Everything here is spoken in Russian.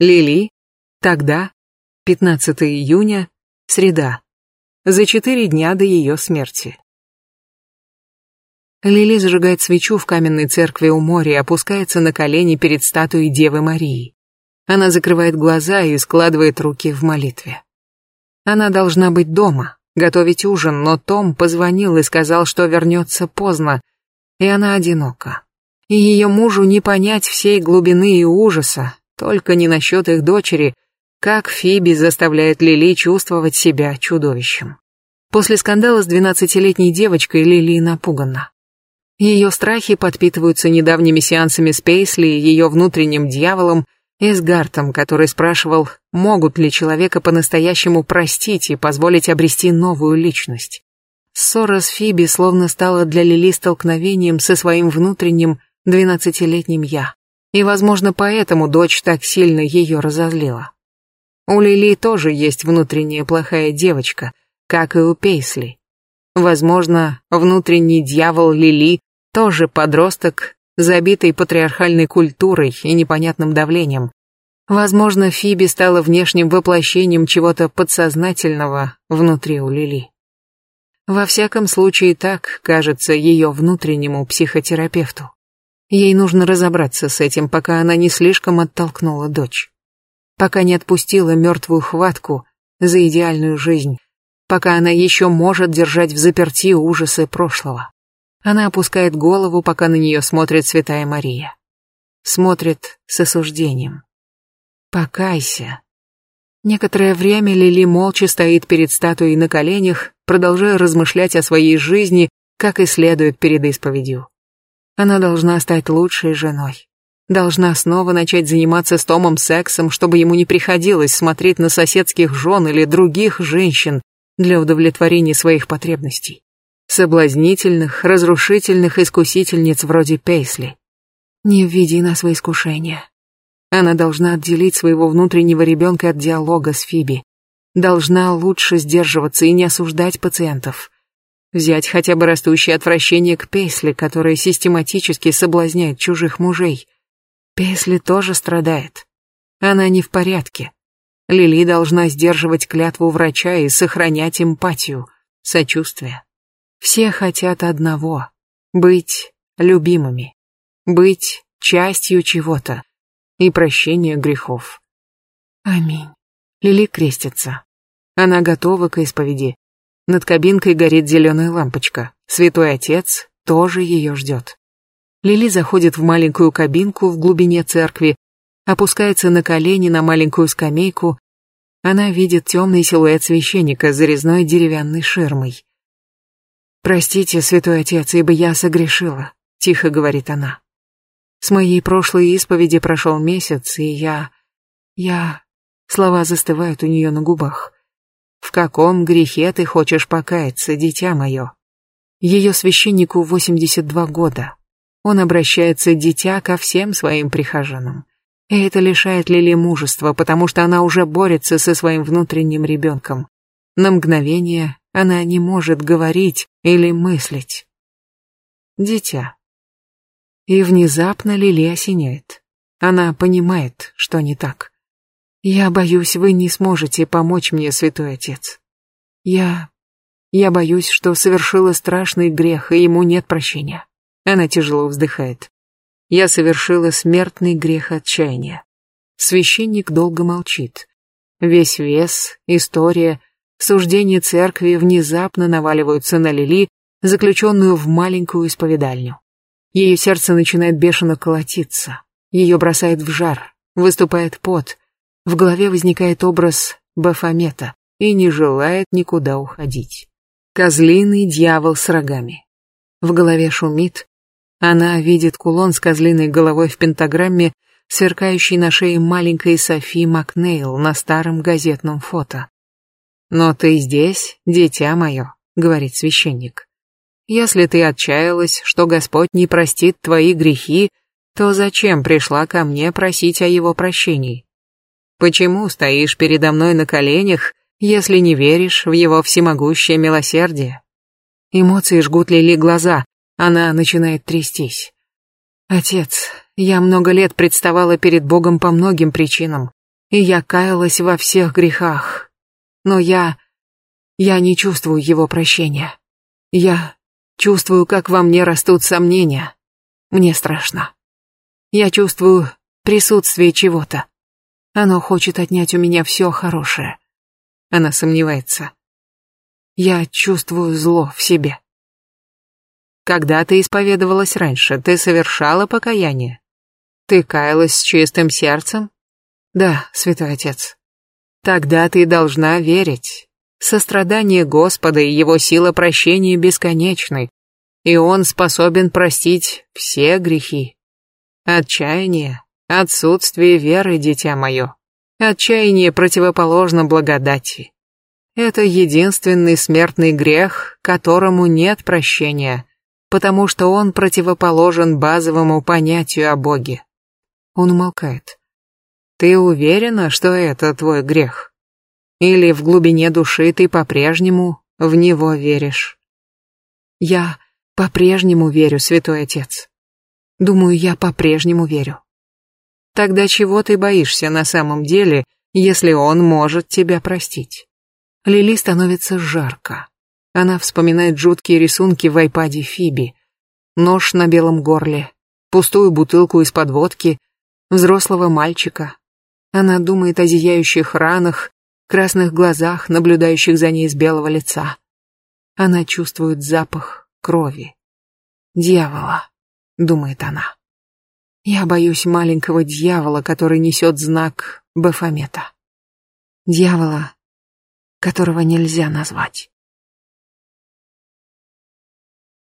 Лили, тогда, 15 июня, среда, за четыре дня до ее смерти. Лили зажигает свечу в каменной церкви у моря и опускается на колени перед статуей Девы Марии. Она закрывает глаза и складывает руки в молитве. Она должна быть дома, готовить ужин, но Том позвонил и сказал, что вернется поздно, и она одинока. И ее мужу не понять всей глубины и ужаса, только не насчет их дочери, как Фиби заставляет Лили чувствовать себя чудовищем. После скандала с двенадцатилетней девочкой Лили напугана. Ее страхи подпитываются недавними сеансами с Пейсли, ее внутренним дьяволом Эсгартом, который спрашивал, могут ли человека по-настоящему простить и позволить обрести новую личность. Ссора с Фиби словно стала для Лили столкновением со своим внутренним двенадцатилетним «я» и, возможно, поэтому дочь так сильно ее разозлила. У Лили тоже есть внутренняя плохая девочка, как и у Пейсли. Возможно, внутренний дьявол Лили тоже подросток, забитый патриархальной культурой и непонятным давлением. Возможно, Фиби стала внешним воплощением чего-то подсознательного внутри у Лили. Во всяком случае, так кажется ее внутреннему психотерапевту. Ей нужно разобраться с этим, пока она не слишком оттолкнула дочь. Пока не отпустила мертвую хватку за идеальную жизнь. Пока она еще может держать в заперти ужасы прошлого. Она опускает голову, пока на нее смотрит Святая Мария. Смотрит с осуждением. «Покайся», Некоторое время Лили молча стоит перед статуей на коленях, продолжая размышлять о своей жизни, как и следует перед исповедью. Она должна стать лучшей женой. Должна снова начать заниматься с Томом сексом, чтобы ему не приходилось смотреть на соседских жен или других женщин для удовлетворения своих потребностей. Соблазнительных, разрушительных искусительниц вроде Пейсли. Не введи нас во искушение. Она должна отделить своего внутреннего ребенка от диалога с Фиби. Должна лучше сдерживаться и не осуждать пациентов. Взять хотя бы растущее отвращение к Пейсли, которая систематически соблазняет чужих мужей. Пейсли тоже страдает. Она не в порядке. Лили должна сдерживать клятву врача и сохранять эмпатию, сочувствие. Все хотят одного — быть любимыми, быть частью чего-то и прощения грехов. Аминь. Лили крестится. Она готова к исповеди, над кабинкой горит зеленая лампочка. Святой Отец тоже ее ждет. Лили заходит в маленькую кабинку в глубине церкви, опускается на колени на маленькую скамейку. Она видит темный силуэт священника с зарезной деревянной ширмой. «Простите, святой отец, ибо я согрешила», — тихо говорит она. «С моей прошлой исповеди прошел месяц, и я... я...» Слова застывают у нее на губах. В каком грехе ты хочешь покаяться, дитя мое? Ее священнику 82 года. Он обращается дитя ко всем своим прихожанам. И это лишает Лили мужества, потому что она уже борется со своим внутренним ребенком. На мгновение она не может говорить или мыслить. Дитя. И внезапно Лили осеняет. Она понимает, что не так. «Я боюсь, вы не сможете помочь мне, святой отец. Я... я боюсь, что совершила страшный грех, и ему нет прощения». Она тяжело вздыхает. «Я совершила смертный грех отчаяния». Священник долго молчит. Весь вес, история, суждения церкви внезапно наваливаются на Лили, заключенную в маленькую исповедальню. Ее сердце начинает бешено колотиться, ее бросает в жар, выступает пот — в голове возникает образ Бафомета и не желает никуда уходить. Козлиный дьявол с рогами. В голове шумит. Она видит кулон с козлиной головой в пентаграмме, сверкающий на шее маленькой Софи Макнейл на старом газетном фото. «Но ты здесь, дитя мое», — говорит священник. «Если ты отчаялась, что Господь не простит твои грехи, то зачем пришла ко мне просить о его прощении? Почему стоишь передо мной на коленях, если не веришь в его всемогущее милосердие? Эмоции жгут Лили глаза, она начинает трястись. Отец, я много лет представала перед Богом по многим причинам, и я каялась во всех грехах. Но я... я не чувствую его прощения. Я чувствую, как во мне растут сомнения. Мне страшно. Я чувствую присутствие чего-то, оно хочет отнять у меня все хорошее. Она сомневается. Я чувствую зло в себе. Когда ты исповедовалась раньше, ты совершала покаяние? Ты каялась с чистым сердцем? Да, святой отец. Тогда ты должна верить. Сострадание Господа и его сила прощения бесконечны, и он способен простить все грехи. Отчаяние Отсутствие веры, дитя мое. Отчаяние противоположно благодати. Это единственный смертный грех, которому нет прощения, потому что он противоположен базовому понятию о Боге. Он умолкает. Ты уверена, что это твой грех? Или в глубине души ты по-прежнему в него веришь? Я по-прежнему верю, святой отец. Думаю, я по-прежнему верю. Тогда чего ты боишься на самом деле, если он может тебя простить? Лили становится жарко. Она вспоминает жуткие рисунки в айпаде Фиби. Нож на белом горле, пустую бутылку из-под водки, взрослого мальчика. Она думает о зияющих ранах, красных глазах, наблюдающих за ней с белого лица. Она чувствует запах крови. «Дьявола», — думает она. Я боюсь маленького дьявола, который несет знак Бафомета. Дьявола, которого нельзя назвать.